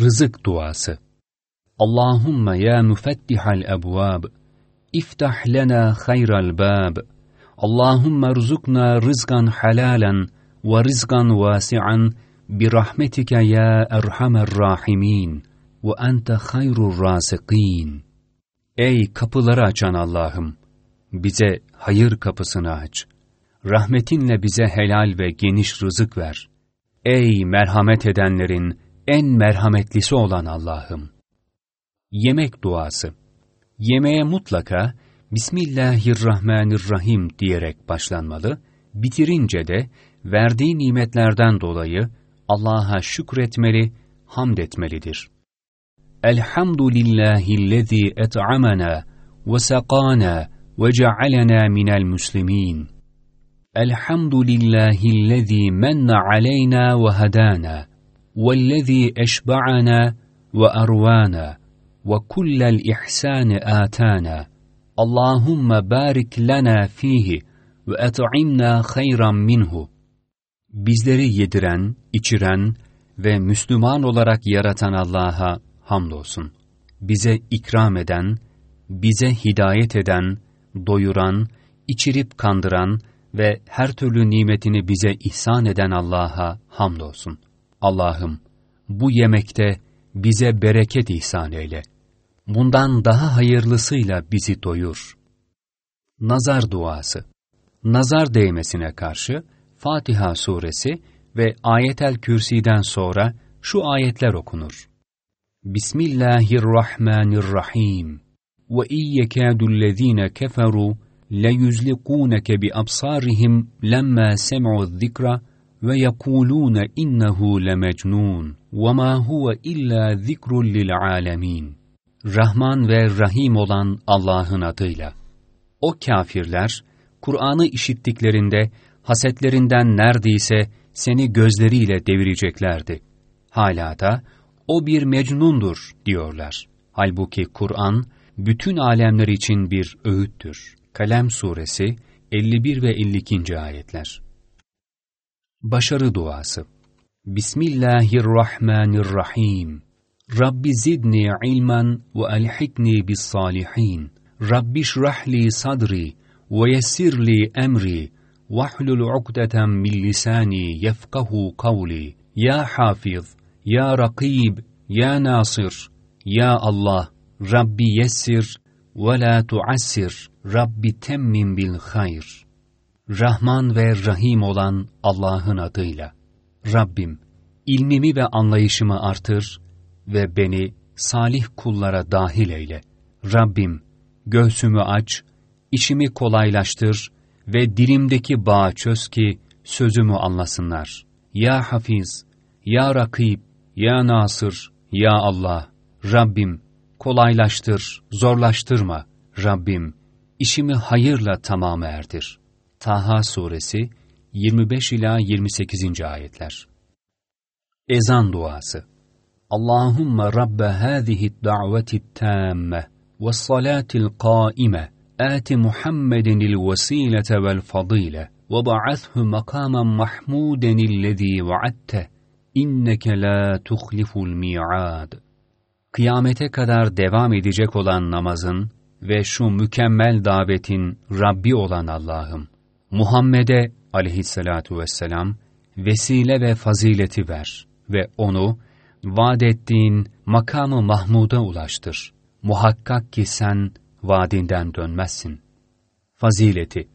Rızık duası Allahümme ya müfettihal ebvab iftah lena hayral bab Allahümme rızukna rızgan halalen ve rızgan vasi'an birahmetike ya erhamer rahimin ve ente hayrur rasikin Ey kapıları açan Allah'ım! Bize hayır kapısını aç. Rahmetinle bize helal ve geniş rızık ver. Ey merhamet edenlerin en merhametlisi olan Allah'ım! Yemek duası Yemeğe mutlaka Bismillahirrahmanirrahim diyerek başlanmalı, bitirince de verdiği nimetlerden dolayı Allah'a şükretmeli, hamd etmelidir. Elhamdülillahillezî et'amena ve sakana ve cealena minel müslimin. Elhamdülillahillezî menne aleyna ve hedâna. وَالَّذ۪ي اَشْبَعَنَا وَأَرْوَانَا وَكُلَّ الْإِحْسَانِ آتَانَا اللّٰهُمَّ بَارِكْ لَنَا ف۪يهِ وَاَطْعِمْنَا خَيْرًا مِنْهُ Bizleri yediren, içiren ve Müslüman olarak yaratan Allah'a hamdolsun. Bize ikram eden, bize hidayet eden, doyuran, içirip kandıran ve her türlü nimetini bize ihsan eden Allah'a hamdolsun. Allah'ım bu yemekte bize bereket ihsan eyle. Bundan daha hayırlısıyla bizi doyur. Nazar duası Nazar değmesine karşı Fatiha suresi ve Ayetel Kürsi'den sonra şu ayetler okunur. Bismillahirrahmanirrahim. Ve iyyekâdullezîne keferû leyuzliqûneke bi absârihim lemmâ sem'u zikra ve yekulûne innehu lemecnun ve ma huve illa zikrun lil alemin. Rahman ve Rahim olan Allah'ın adıyla. O kafirler Kur'an'ı işittiklerinde hasetlerinden neredeyse seni gözleriyle devireceklerdi. Hala da o bir mecnundur diyorlar. Halbuki Kur'an bütün alemler için bir öğüttür. Kalem suresi 51 ve 52. ayetler. Başarı duası Bismillahirrahmanirrahim Rabbi zidni ilmen ve elhikni bis salihin Rabbi şrahli sadri ve yessirli emri vahlul ukdeten min lisani yefkahu kavli Ya Hafiz, Ya Rakib, Ya Nasir, Ya Allah, Rabbi yessir ve la tuassir, Rabbi temmim bil hayr. Rahman ve Rahim olan Allah'ın adıyla. Rabbim, ilmimi ve anlayışımı artır ve beni salih kullara dahil eyle. Rabbim, göğsümü aç, işimi kolaylaştır ve dilimdeki bağı çöz ki sözümü anlasınlar. Ya Hafiz, Ya Rakib, Ya Nasır, Ya Allah, Rabbim, kolaylaştır, zorlaştırma. Rabbim, işimi hayırla tamam erdir. Taha Suresi 25 ila 28. ayetler. Ezan duası. Allahumme rabbe hâzihi da'veti tâmme ve salâtil qâime âti Muhammedinil vesîlete vel fadîle ve ba'athhu makâmen mahmûdenillezî ve'atte inneke lâ tuhliful mi'âd. Kıyamete kadar devam edecek olan namazın ve şu mükemmel davetin Rabbi olan Allah'ım Muhammed'e aleyhissalatu vesselam vesile ve fazileti ver ve onu vaad ettiğin makamı Mahmud'a ulaştır. Muhakkak ki sen vaadinden dönmezsin. Fazileti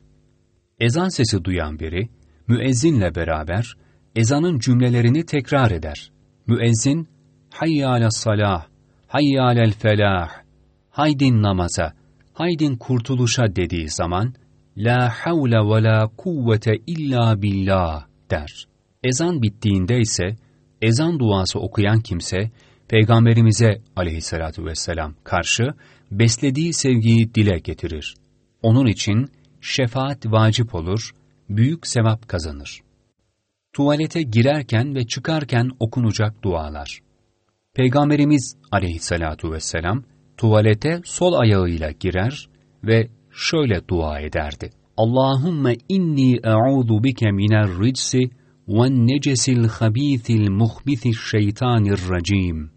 Ezan sesi duyan biri, müezzinle beraber ezanın cümlelerini tekrar eder. Müezzin, hayyâle salah, hayyâlel felah, haydin namaza, haydin kurtuluşa dediği zaman, la havle ve la kuvvete illa billah der. Ezan bittiğinde ise, ezan duası okuyan kimse, Peygamberimize aleyhissalatu vesselam karşı beslediği sevgiyi dile getirir. Onun için şefaat vacip olur, büyük sevap kazanır. Tuvalete girerken ve çıkarken okunacak dualar. Peygamberimiz aleyhissalatu vesselam tuvalete sol ayağıyla girer ve şöyle dua ederdi. Allahümme inni e'udu bike minel ricsi ve necesil habithil muhbithil şeytanir racim.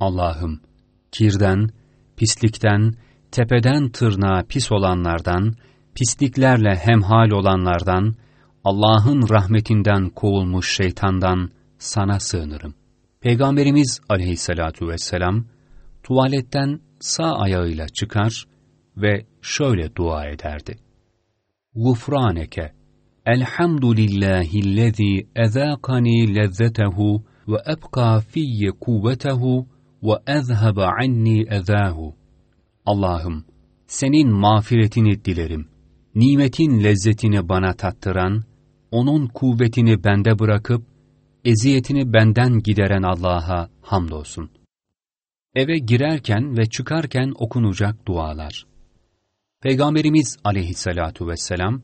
Allah'ım, kirden, pislikten, tepeden tırnağa pis olanlardan, pisliklerle hemhal olanlardan, Allah'ın rahmetinden kovulmuş şeytandan sana sığınırım. Peygamberimiz aleyhissalatu vesselam, tuvaletten sağ ayağıyla çıkar ve şöyle dua ederdi. Gufraneke, elhamdülillahillezî ezâkani lezzetehu ve ebqa fiyye kuvvetehu ve ezhebe anni ezâhu. Allah'ım, senin mağfiretini dilerim. Nimetin lezzetini bana tattıran, onun kuvvetini bende bırakıp, eziyetini benden gideren Allah'a hamdolsun. Eve girerken ve çıkarken okunacak dualar. Peygamberimiz aleyhissalatu vesselam,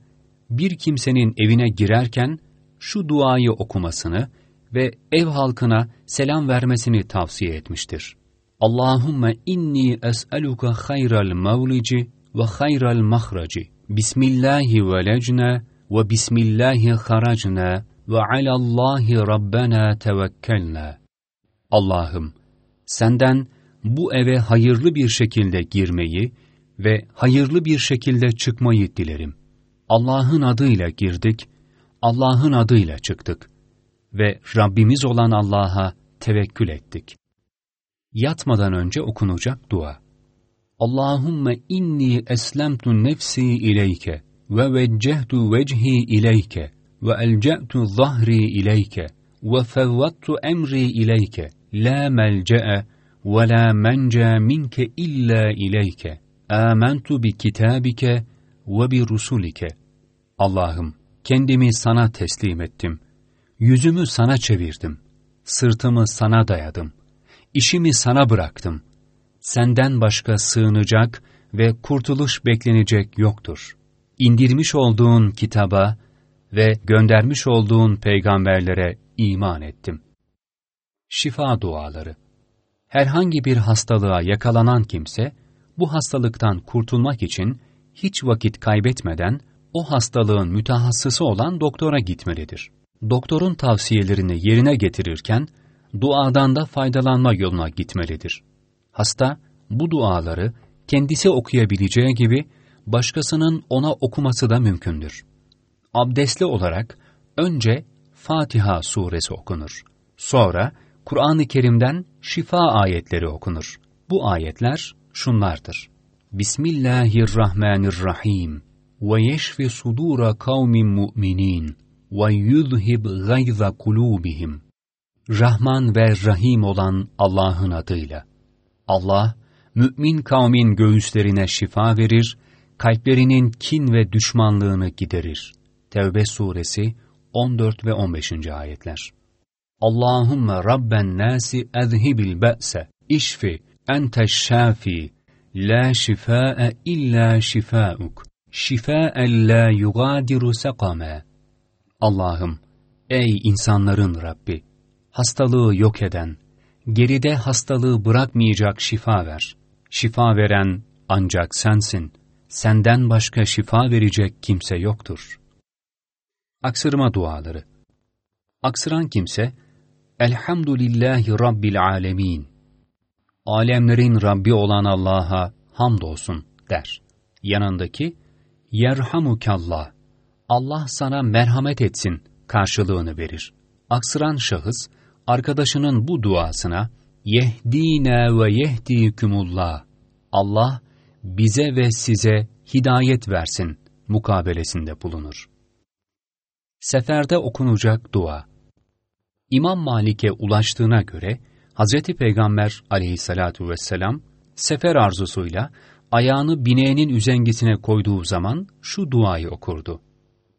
bir kimsenin evine girerken şu duayı okumasını ve ev halkına selam vermesini tavsiye etmiştir. Allahümme inni es'eluka hayral mevlici ve hayral mahraci. Bismillahi velecne ve bismillahi haracna ve alallahi rabbena tevekkelna. Allah'ım, senden bu eve hayırlı bir şekilde girmeyi ve hayırlı bir şekilde çıkmayı dilerim. Allah'ın adıyla girdik, Allah'ın adıyla çıktık ve Rabbimiz olan Allah'a tevekkül ettik. Yatmadan önce okunacak dua. Allahümme inni eslemtu nefsi ileyke ve veccehtu vecihi ileyke ve elce'tu zahri ileyke ve fevvattu emri ileyke la melce'e ve la mence minke illa ileyke amentu bi kitabike ve bi rusulike Allah'ım kendimi sana teslim ettim. Yüzümü sana çevirdim. Sırtımı sana dayadım. İşimi sana bıraktım. Senden başka sığınacak ve kurtuluş beklenecek yoktur. İndirmiş olduğun kitaba ve göndermiş olduğun peygamberlere iman ettim. Şifa duaları Herhangi bir hastalığa yakalanan kimse, bu hastalıktan kurtulmak için hiç vakit kaybetmeden o hastalığın mütehassısı olan doktora gitmelidir. Doktorun tavsiyelerini yerine getirirken, duadan da faydalanma yoluna gitmelidir. Hasta, bu duaları kendisi okuyabileceği gibi başkasının ona okuması da mümkündür. Abdestli olarak önce Fatiha suresi okunur. Sonra Kur'an-ı Kerim'den şifa ayetleri okunur. Bu ayetler şunlardır. Bismillahirrahmanirrahim. Ve yeşfi sudura kavmin mu'minin ve yuzhib gayza kulubihim. Rahman ve Rahim olan Allah'ın adıyla. Allah, mümin kavmin göğüslerine şifa verir, kalplerinin kin ve düşmanlığını giderir. Tevbe suresi 14 ve 15. ayetler. Allahümme Rabben nasi ezhibil be'se, işfi, ente şafi, la şifâe illa şifâuk, şifâen la yugadiru sekame. Allah'ım, ey insanların Rabbi, hastalığı yok eden, geride hastalığı bırakmayacak şifa ver. Şifa veren ancak sensin. Senden başka şifa verecek kimse yoktur. Aksırma duaları Aksıran kimse, Elhamdülillahi Rabbil Alemin. Alemlerin Rabbi olan Allah'a hamdolsun der. Yanındaki, Yerhamukallah. Allah sana merhamet etsin karşılığını verir. Aksıran şahıs, arkadaşının bu duasına, Yehdine ve yehdikumullah. Allah bize ve size hidayet versin mukabelesinde bulunur. Seferde okunacak dua İmam Malik'e ulaştığına göre Hz. Peygamber aleyhissalatu vesselam sefer arzusuyla ayağını bineğinin üzengisine koyduğu zaman şu duayı okurdu.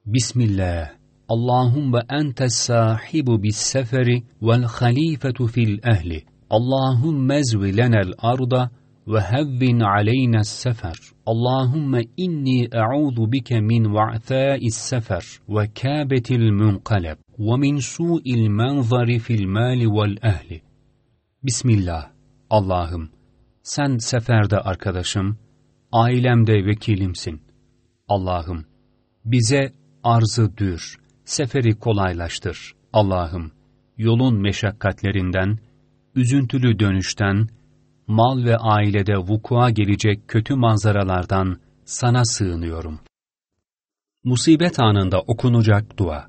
Bismillah, Allahümme entes sahibu bis seferi vel halifetu fil ehli. Allahümme ezvi lenel arda ve hevvin aleyna sefer. Allahümme inni e'udhu bike min va'thâ'is sefer ve kâbetil munkaleb ve min su'il menzari fil mali vel ehli. Bismillah, Allah'ım, sen seferde arkadaşım, ailemde vekilimsin. Allah'ım, bize arzı dür, seferi kolaylaştır. Allah'ım, yolun meşakkatlerinden, üzüntülü dönüşten, mal ve ailede vukua gelecek kötü manzaralardan sana sığınıyorum. Musibet anında okunacak dua.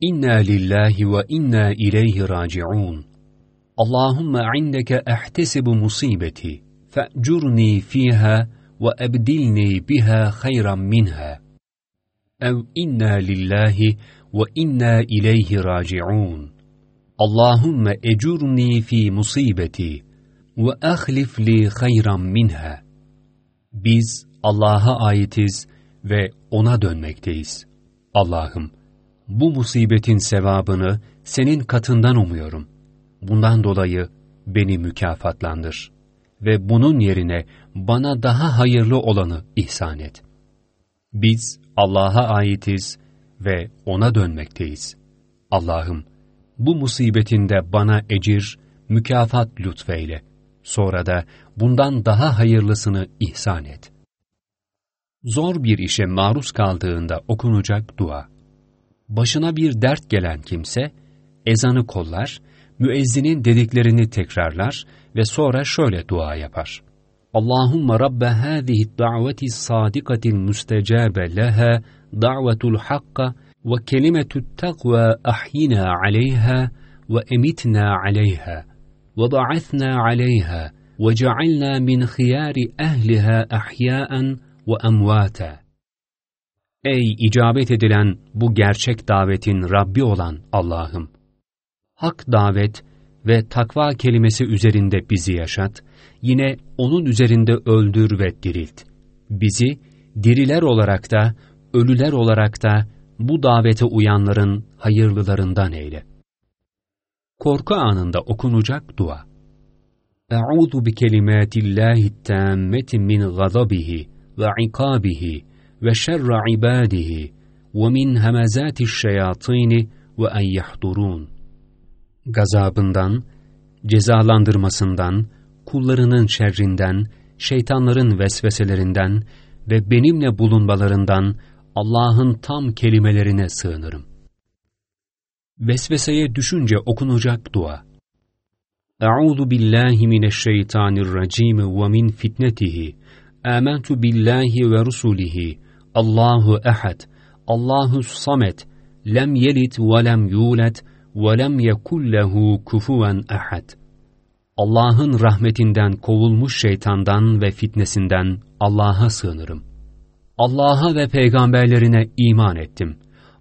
İnna lillahi ve inna ileyhi raciun. Allahümme indeke ehtesibu musibeti, fe'curni fiha ve ebdilni biha hayran minha. Ev inna lillahi ve inna ileyhi raciun. Allahümme ecurni fi musibeti ve ahlif li hayran minha. Biz Allah'a aitiz ve O'na dönmekteyiz. Allah'ım, bu musibetin sevabını senin katından umuyorum. Bundan dolayı beni mükafatlandır ve bunun yerine bana daha hayırlı olanı ihsan et. Biz Allah'a aitiz ve O'na dönmekteyiz. Allah'ım, bu musibetinde bana ecir, mükafat lütfeyle. Sonra da bundan daha hayırlısını ihsan et. Zor bir işe maruz kaldığında okunacak dua. Başına bir dert gelen kimse, ezanı kollar, müezzinin dediklerini tekrarlar ve sonra şöyle dua yapar. Allahümme Rabbe hâzihi da'veti sadikatil müstecabe leha da'vetul hakka ve kelimetut takva ahyina aleyha ve emitna aleyha ve ba'athna aleyha ve cealna min khiyari ehliha ahya'an ve emvâta. Ey icabet edilen bu gerçek davetin Rabbi olan Allah'ım! Hak davet ve takva kelimesi üzerinde bizi yaşat, yine onun üzerinde öldür ve dirilt. Bizi diriler olarak da, ölüler olarak da bu davete uyanların hayırlılarından eyle. Korku anında okunacak dua. Eûzu bi kelimâtillâhi tâmmeti min gadabihi ve ikabihi ve şerre ibadihi ve min hemezâti şeyatîni ve en yahdurûn. Gazabından, cezalandırmasından, kullarının şerrinden, şeytanların vesveselerinden ve benimle bulunmalarından Allah'ın tam kelimelerine sığınırım. Vesveseye düşünce okunacak dua. Euzu billahi mineşşeytanirracim ve min fitnetihi. Âmentu billahi ve rusulihi. Allahu ehad. Allahu samet. Lem yelit ve lem yulet lem yekul lehu kufuven ehad. Allah'ın rahmetinden kovulmuş şeytandan ve fitnesinden Allah'a sığınırım. Allah'a ve peygamberlerine iman ettim.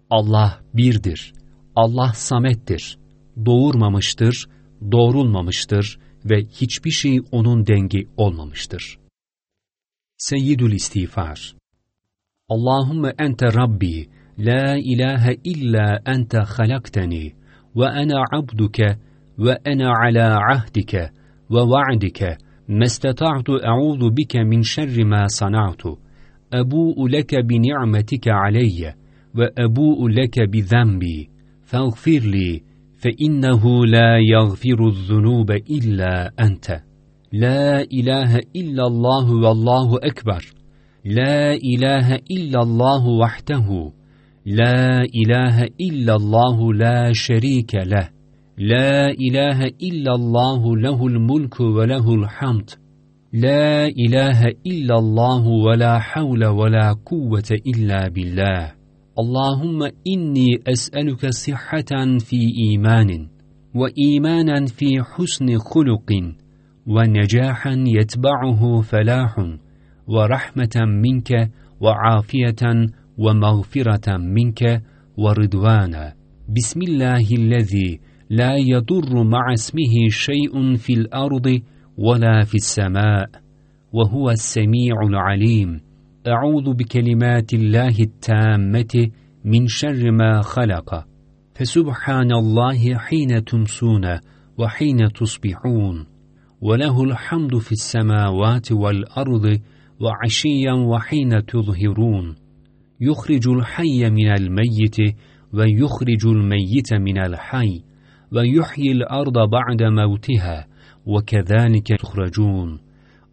Allah birdir. Allah samettir. Doğurmamıştır, doğrulmamıştır ve hiçbir şey onun dengi olmamıştır. Seyyidül İstiğfar Allahümme ente Rabbi, la ilahe illa ente halakteni وأنا عبدك وأنا على عهدك ووعدك ما استطعت أعوذ بك من شر ما صنعت. أبوء لك بنعمتك علي وأبوء لك بذنبي. فاغفر لي فإنه لا يغفر الذنوب إلا أنت. لا إله إلا الله والله أكبر. لا إله إلا الله وحده. لا إله إلا الله لا شريك له. لا إله إلا الله له الملك وله الحمد. لا إله إلا الله ولا حول ولا قوة إلا بالله. اللهم إني أسألك صحة في إيمان وإيمانا في حسن خلق ونجاحا يتبعه فلاح ورحمة منك وعافية ومغفرة منك ورضوانا بسم الله الذي لا يضر مع اسمه شيء في الأرض ولا في السماء وهو السميع العليم. أعوذ بكلمات الله التامة من شر ما خلق. فسبحان الله حين تمسون وحين تصبحون. وله الحمد في السماوات والأرض وعشيا وحين تظهرون. يخرج الحي من الميت ويخرج الميت من الحي ويحيي الأرض بعد موتها وكذلك تخرجون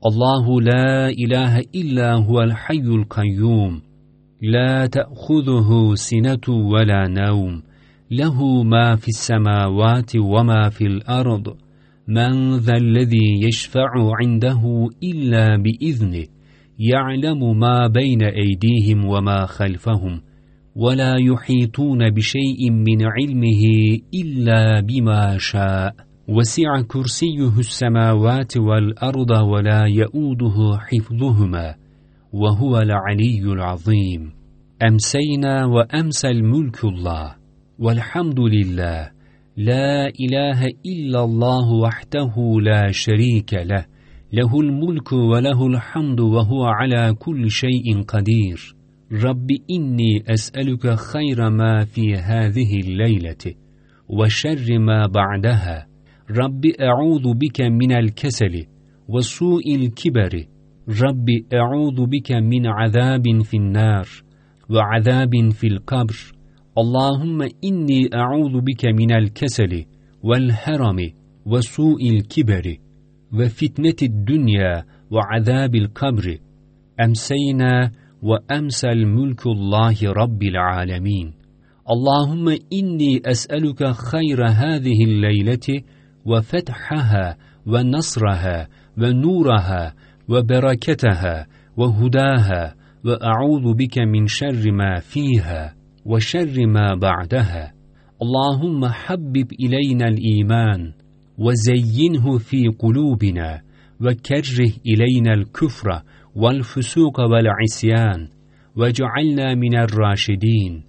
الله لا إله إلا هو الحي القيوم. لا تأخذه سنة ولا نوم. له ما في السماوات وما في الأرض. من ذا الذي يشفع عنده إلا بإذنه. يعلم ما بين أيديهم وما خلفهم ولا يحيطون بشيء من علمه إلا بما شاء. وسع كرسيه السماوات والأرض ولا يؤوده حفظهما وهو العلي العظيم. أمسينا وأمسى الملك الله والحمد لله لا إله إلا الله وحده لا شريك له. له الملك وله الحمد وهو على كل شيء قدير. رب إني أسألك خير ما في هذه الليلة وشر ما بعدها. رب أعوذ بك من الكسل وسوء الكبر. رب أعوذ بك من عذاب في النار وعذاب في القبر. اللهم إني أعوذ بك من الكسل والهرم وسوء الكبر. وفتنة الدنيا وعذاب القبر. أمسينا وأمسى الملك الله رب العالمين. اللهم إني أسألك خير هذه الليلة وفتحها ونصرها ونورها وبركتها وهداها وأعوذ بك من شر ما فيها وشر ما بعدها. اللهم حبب إلينا الإيمان وزينه في قلوبنا وكره إلينا الكفر والفسوق والعصيان واجعلنا من الراشدين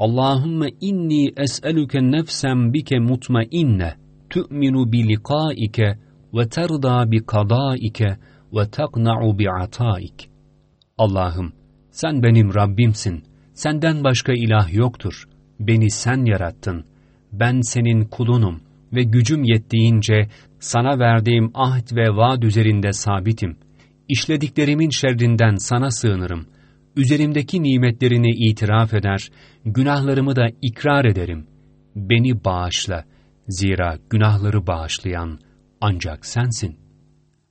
اللهم إني أسألك نفسا بك مطمئنة تؤمن بلقائك وترضى بقضائك وتقنع بعطائك Allah'ım sen benim Rabbimsin. Senden başka ilah yoktur. Beni sen yarattın. Ben senin kulunum ve gücüm yettiğince sana verdiğim ahd ve vaad üzerinde sabitim. İşlediklerimin şerrinden sana sığınırım. Üzerimdeki nimetlerini itiraf eder, günahlarımı da ikrar ederim. Beni bağışla. Zira günahları bağışlayan ancak sensin.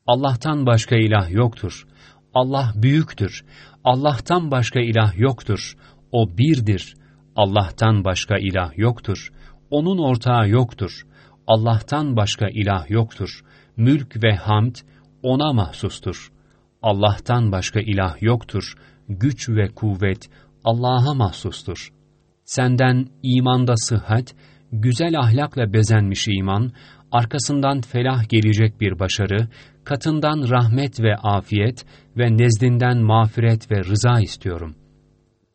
Allah'tan başka ilah yoktur. Allah büyüktür. Allah'tan başka ilah yoktur. O birdir. Allah'tan başka ilah yoktur. Onun ortağı yoktur. Allah'tan başka ilah yoktur. Mülk ve hamd O'na mahsustur. Allah'tan başka ilah yoktur. Güç ve kuvvet Allah'a mahsustur. Senden imanda sıhhat, güzel ahlakla bezenmiş iman, arkasından felah gelecek bir başarı, katından rahmet ve afiyet ve nezdinden mağfiret ve rıza istiyorum.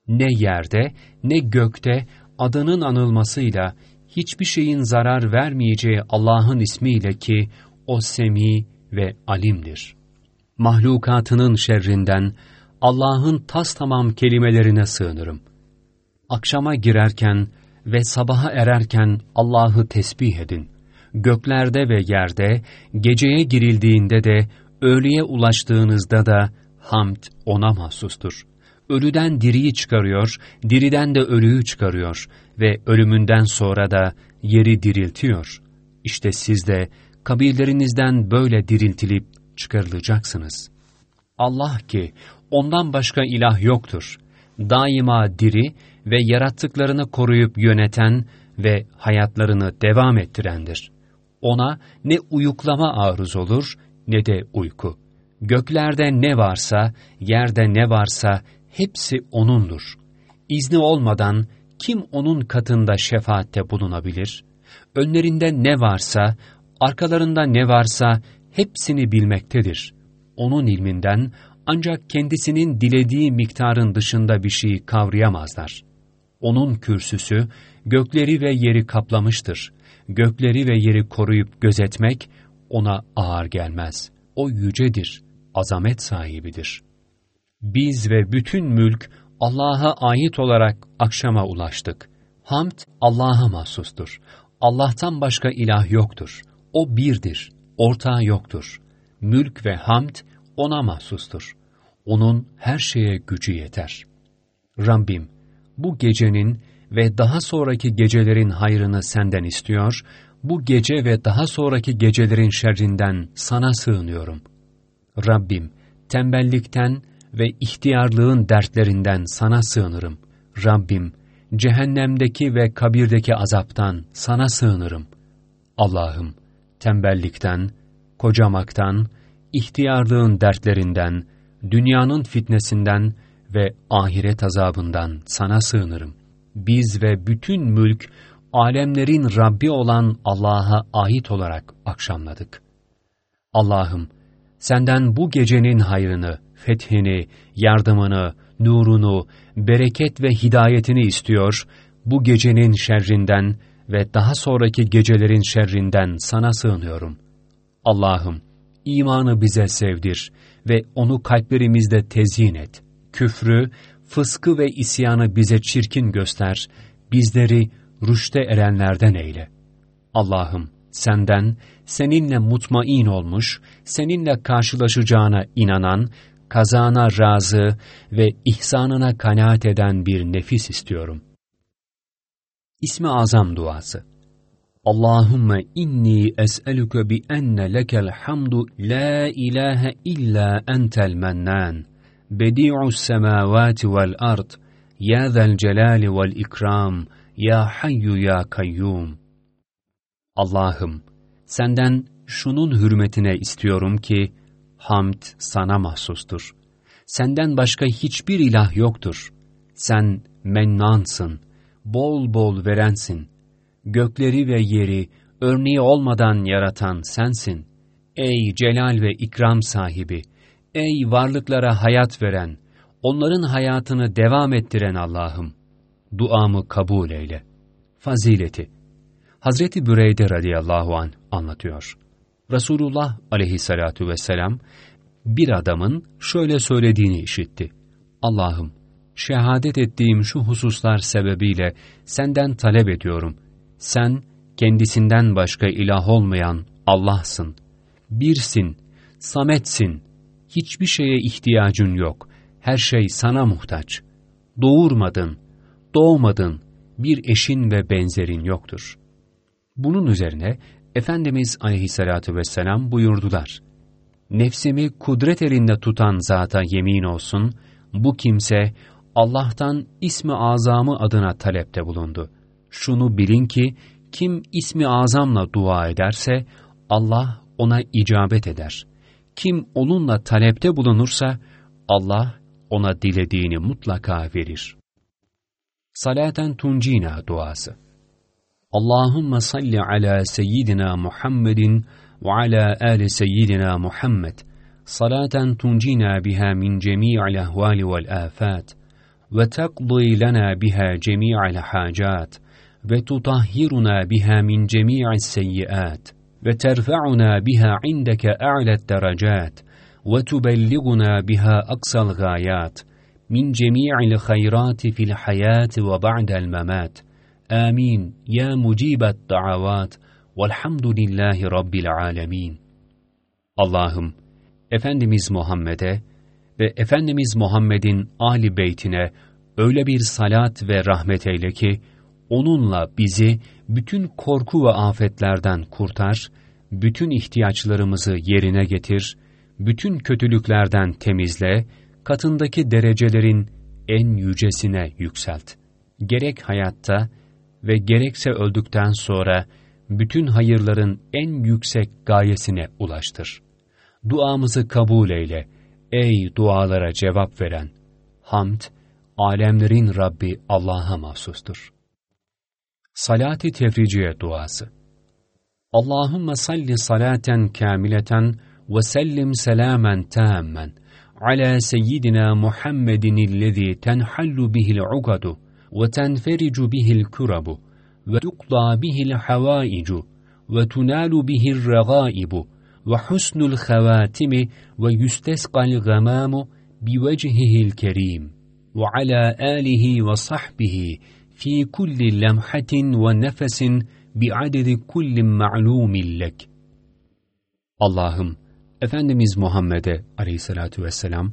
Ne yerde ne gökte adının anılmasıyla hiçbir şeyin zarar vermeyeceği Allah'ın ismiyle ki o semi ve alimdir. Mahlukatının şerrinden Allah'ın tas tamam kelimelerine sığınırım. Akşama girerken ve sabaha ererken Allah'ı tesbih edin. Göklerde ve yerde, geceye girildiğinde de, öğleye ulaştığınızda da hamd O'na mahsustur. Ölüden diriyi çıkarıyor, diriden de ölüyü çıkarıyor ve ölümünden sonra da yeri diriltiyor. İşte siz de kabirlerinizden böyle diriltilip çıkarılacaksınız. Allah ki ondan başka ilah yoktur. Daima diri ve yarattıklarını koruyup yöneten ve hayatlarını devam ettirendir. Ona ne uyuklama aruz olur ne de uyku. Göklerde ne varsa, yerde ne varsa hepsi O'nundur. İzni olmadan kim O'nun katında şefaatte bulunabilir? Önlerinde ne varsa, arkalarında ne varsa hepsini bilmektedir. O'nun ilminden ancak kendisinin dilediği miktarın dışında bir şeyi kavrayamazlar. O'nun kürsüsü gökleri ve yeri kaplamıştır. Gökleri ve yeri koruyup gözetmek O'na ağır gelmez. O yücedir, azamet sahibidir. Biz ve bütün mülk Allah'a ait olarak akşama ulaştık. Hamd Allah'a mahsustur. Allah'tan başka ilah yoktur. O birdir, ortağı yoktur. Mülk ve hamd O'na mahsustur. O'nun her şeye gücü yeter. Rabbim, bu gecenin ve daha sonraki gecelerin hayrını senden istiyor, bu gece ve daha sonraki gecelerin şerrinden sana sığınıyorum. Rabbim, tembellikten ve ihtiyarlığın dertlerinden sana sığınırım. Rabbim, cehennemdeki ve kabirdeki azaptan sana sığınırım. Allah'ım, tembellikten, kocamaktan, ihtiyarlığın dertlerinden, dünyanın fitnesinden ve ahiret azabından sana sığınırım. Biz ve bütün mülk, alemlerin Rabbi olan Allah'a ait olarak akşamladık. Allah'ım, senden bu gecenin hayrını, fethini, yardımını, nurunu, bereket ve hidayetini istiyor, bu gecenin şerrinden ve daha sonraki gecelerin şerrinden sana sığınıyorum. Allah'ım, imanı bize sevdir ve onu kalplerimizde tezyin et. Küfrü, fıskı ve isyanı bize çirkin göster, bizleri rüşte erenlerden eyle. Allah'ım, senden, seninle mutmain olmuş, seninle karşılaşacağına inanan, kazana razı ve ihsanına kanaat eden bir nefis istiyorum. İsmi Azam duası Allahümme inni es'eluke bi enne lekel hamdu la ilahe illa entel mennan bedi'us semavati vel ard ya zel celali vel ikram ya hayyu ya kayyum Allah'ım senden şunun hürmetine istiyorum ki hamd sana mahsustur. Senden başka hiçbir ilah yoktur. Sen mennansın, bol bol verensin. Gökleri ve yeri örneği olmadan yaratan sensin. Ey celal ve ikram sahibi, ey varlıklara hayat veren, onların hayatını devam ettiren Allah'ım, duamı kabul eyle. Fazileti Hazreti Büreyde radıyallahu an anlatıyor. Resulullah aleyhissalatu vesselam bir adamın şöyle söylediğini işitti. Allah'ım, şehadet ettiğim şu hususlar sebebiyle senden talep ediyorum. Sen, kendisinden başka ilah olmayan Allah'sın. Birsin, sametsin. Hiçbir şeye ihtiyacın yok. Her şey sana muhtaç. Doğurmadın, doğmadın, bir eşin ve benzerin yoktur. Bunun üzerine Efendimiz aleyhissalatu vesselam buyurdular. Nefsimi kudret elinde tutan zata yemin olsun, bu kimse Allah'tan ismi azamı adına talepte bulundu. Şunu bilin ki, kim ismi azamla dua ederse, Allah ona icabet eder. Kim onunla talepte bulunursa, Allah ona dilediğini mutlaka verir. Salaten Tuncina duası Allahümme salli ala seyyidina Muhammedin ve ala ali seyyidina Muhammed salaten tuncina biha min cemi'il ehvali vel afat ve taqdi lana biha cemi'il hacat ve tutahhiruna biha min cemi'is seyyiat ve terfa'una biha indeke a'let derecat ve tubelliguna biha aksal gayat min Amin ya mucibet da'avat velhamdülillahi rabbil alemin. Allah'ım, Efendimiz Muhammed'e ve Efendimiz Muhammed'in Ali beytine öyle bir salat ve rahmet eyle ki, onunla bizi bütün korku ve afetlerden kurtar, bütün ihtiyaçlarımızı yerine getir, bütün kötülüklerden temizle, katındaki derecelerin en yücesine yükselt. Gerek hayatta, ve gerekse öldükten sonra bütün hayırların en yüksek gayesine ulaştır. Duamızı kabul eyle, ey dualara cevap veren. Hamd, alemlerin Rabbi Allah'a mahsustur. Salat-ı Tefriciye Duası Allahümme salli salaten kamileten ve sellim selamen tammen ala seyyidina Muhammedin illezî tenhallu bihil ugadu وتنفرج به الكرب وتقضى به الحوائج وتنال به الرغائب وحسن الخواتم ويستسقى الغمام بوجهه الكريم وعلى آله وصحبه في كل لمحة ونفس بعدد كل معلوم لك. Allah'ım, Efendimiz Muhammed'e aleyhissalatu vesselam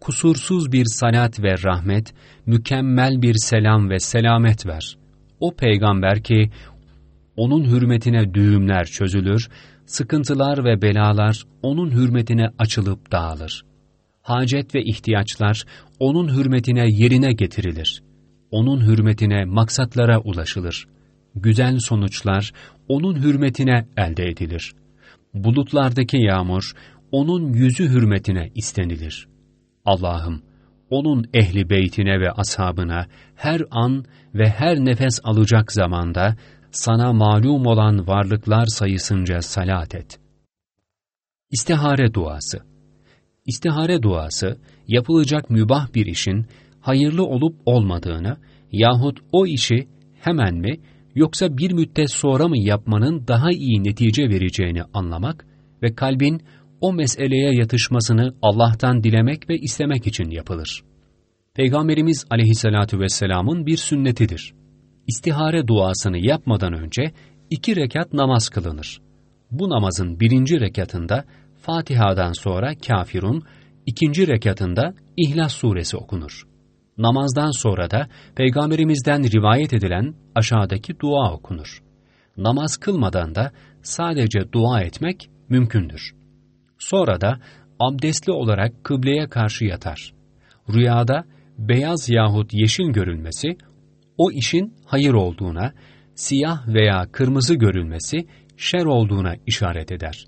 kusursuz bir salat ve rahmet, mükemmel bir selam ve selamet ver. O peygamber ki, onun hürmetine düğümler çözülür, sıkıntılar ve belalar onun hürmetine açılıp dağılır. Hacet ve ihtiyaçlar onun hürmetine yerine getirilir. Onun hürmetine maksatlara ulaşılır. Güzel sonuçlar onun hürmetine elde edilir. bulutlardaki yağmur, onun yüzü hürmetine istenilir. Allah'ım, onun ehli beytine ve ashabına her an ve her nefes alacak zamanda sana malum olan varlıklar sayısınca salat et. İstihare duası İstihare duası, yapılacak mübah bir işin hayırlı olup olmadığını yahut o işi hemen mi yoksa bir müddet sonra mı yapmanın daha iyi netice vereceğini anlamak ve kalbin o meseleye yatışmasını Allah'tan dilemek ve istemek için yapılır. Peygamberimiz aleyhissalatu vesselamın bir sünnetidir. İstihare duasını yapmadan önce iki rekat namaz kılınır. Bu namazın birinci rekatında Fatiha'dan sonra kafirun, ikinci rekatında İhlas suresi okunur. Namazdan sonra da Peygamberimizden rivayet edilen aşağıdaki dua okunur. Namaz kılmadan da sadece dua etmek mümkündür. Sonra da abdestli olarak kıbleye karşı yatar. Rüyada beyaz yahut yeşil görülmesi, o işin hayır olduğuna, siyah veya kırmızı görülmesi şer olduğuna işaret eder.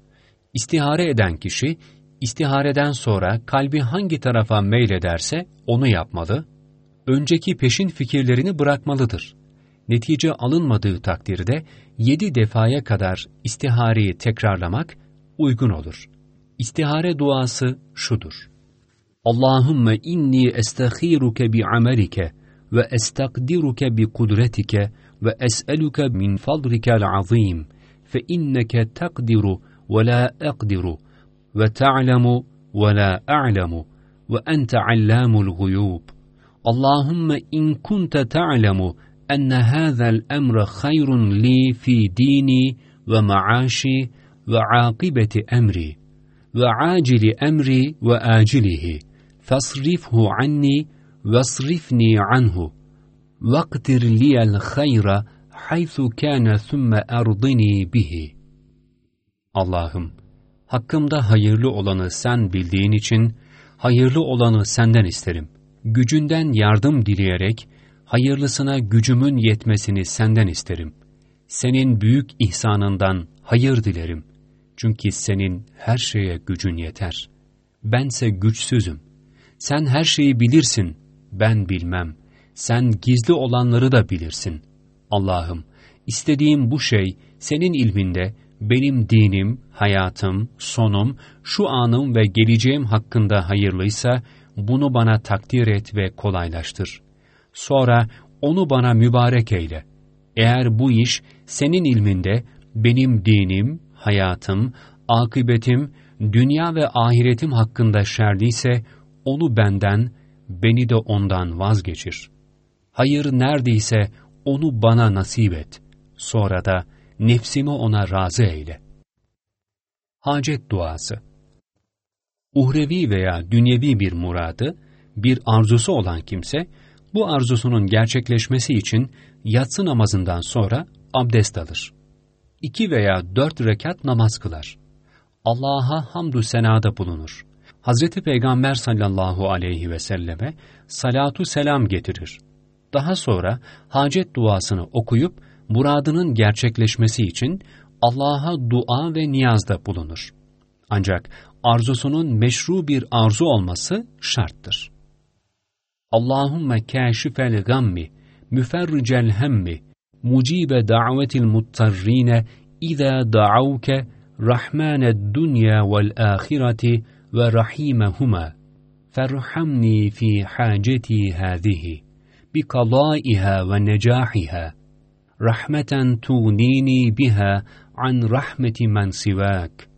İstihare eden kişi, istihareden sonra kalbi hangi tarafa meylederse onu yapmalı, önceki peşin fikirlerini bırakmalıdır. Netice alınmadığı takdirde yedi defaya kadar istihareyi tekrarlamak uygun olur. İstihare duası şudur. Allahümme inni estekhiruke bi amelike ve estakdiruke bi kudretike ve es'eluke min fadrikel azim fe inneke takdiru ve la ekdiru ve ta'lemu ve la a'lemu ve ente allamul guyub. Allahümme in kunte ta'lemu enne hâzel emre hayrun li fi dini ve maaşi ve akibeti emri ve acili emri ve acilihi fasrifhu anni vasrifni anhu vaktir liyel hayra haythu kâne thumme erdini bihi. Allah'ım, hakkımda hayırlı olanı sen bildiğin için, hayırlı olanı senden isterim. Gücünden yardım dileyerek, hayırlısına gücümün yetmesini senden isterim. Senin büyük ihsanından hayır dilerim. Çünkü senin her şeye gücün yeter. Bense güçsüzüm. Sen her şeyi bilirsin, ben bilmem. Sen gizli olanları da bilirsin. Allah'ım, istediğim bu şey senin ilminde benim dinim, hayatım, sonum, şu anım ve geleceğim hakkında hayırlıysa bunu bana takdir et ve kolaylaştır. Sonra onu bana mübarek eyle. Eğer bu iş senin ilminde benim dinim, hayatım, akıbetim, dünya ve ahiretim hakkında şerliyse onu benden, beni de ondan vazgeçir. Hayır neredeyse onu bana nasip et. Sonra da nefsimi ona razı eyle. Hacet duası Uhrevi veya dünyevi bir muradı, bir arzusu olan kimse, bu arzusunun gerçekleşmesi için yatsı namazından sonra abdest alır. İki veya dört rekat namaz kılar. Allah'a hamdü senada bulunur. Hazreti Peygamber sallallahu aleyhi ve selleme salatu selam getirir. Daha sonra hacet duasını okuyup muradının gerçekleşmesi için Allah'a dua ve niyazda bulunur. Ancak arzusunun meşru bir arzu olması şarttır. Allahümme kâşifel gammi, müferricel hemmi, mucibe davetil muttarrine, vel âhireti ve rahimehuma. Ferhamni fi haceti hâzihi, bi kalâiha ve necahiha rahmeten tuğnini biha an rahmeti men sivak.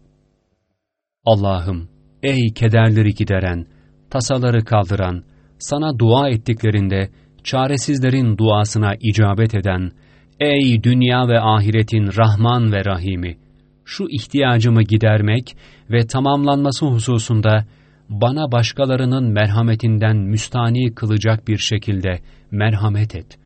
Allah'ım, ey kederleri gideren, tasaları kaldıran, sana dua ettiklerinde çaresizlerin duasına icabet eden, ey dünya ve ahiretin Rahman ve Rahimi, şu ihtiyacımı gidermek ve tamamlanması hususunda bana başkalarının merhametinden müstani kılacak bir şekilde merhamet et.